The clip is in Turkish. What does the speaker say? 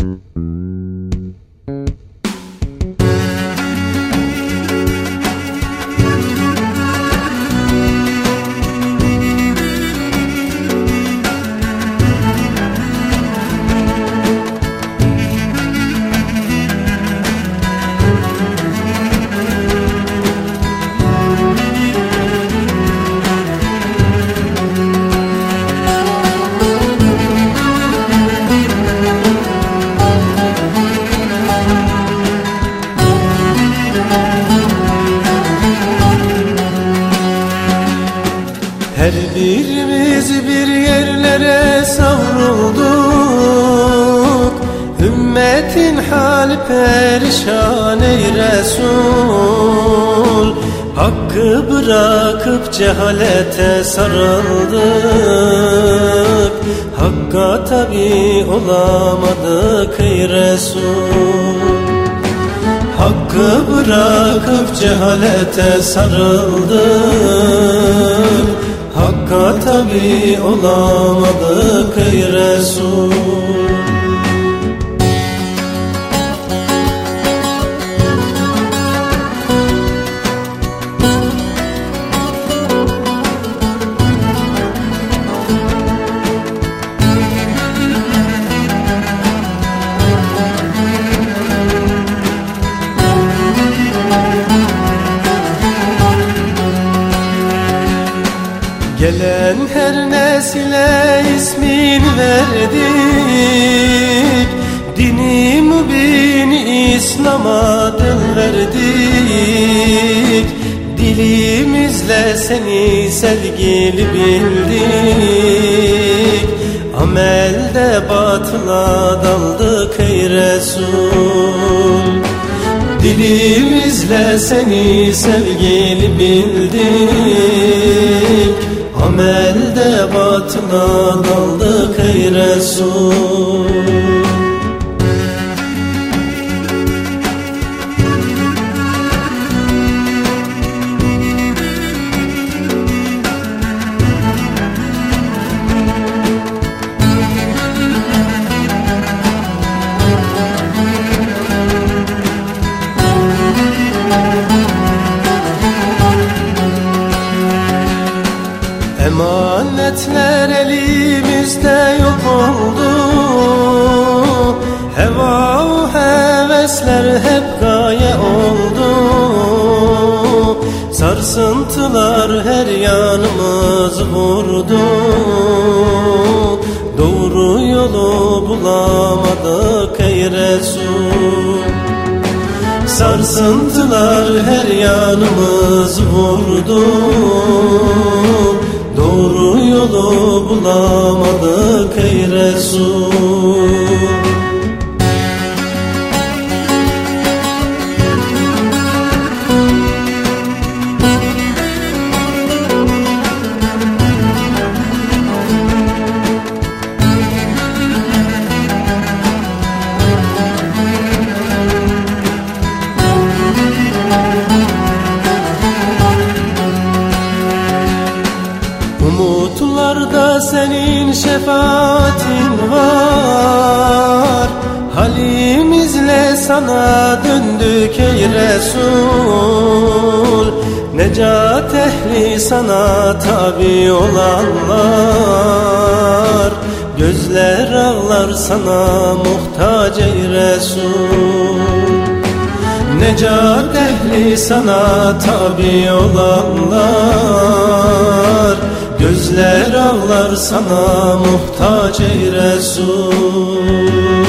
Her yerlere savrulduk. Ümmetin hal perişan ey Resul. Hakkı bırakıp cehalete sarıldık. Hakka tabi olamadık ey Resul. Hakkı bırakıp cehalete sarıldık Hakka tabi olamadık ey Resul Gelen her nesile ismin verdik. Dini mübin İslam'a dil verdik. Dilimizle seni sevgili bildik. Amelde batıla daldık ey Resul. Dilimizle seni sevgili bildik Amelde batına daldık ey Resul Emanetler elimizde yok oldu. Heva hevesler hep gaye oldu. Sarsıntılar her yanımız vurdu. Doğru yolu bulamadık ey Resul. Sarsıntılar her yanımız vurdu bulamadık ey Resul senin şefaatin var. Halimizle sana döndük ey Resul. Necat ehli sana tabi olanlar. Gözler ağlar sana muhtaç ey Resul. Necat ehli sana tabi olanlar Gözler ağlar sana muhtaç ey Resul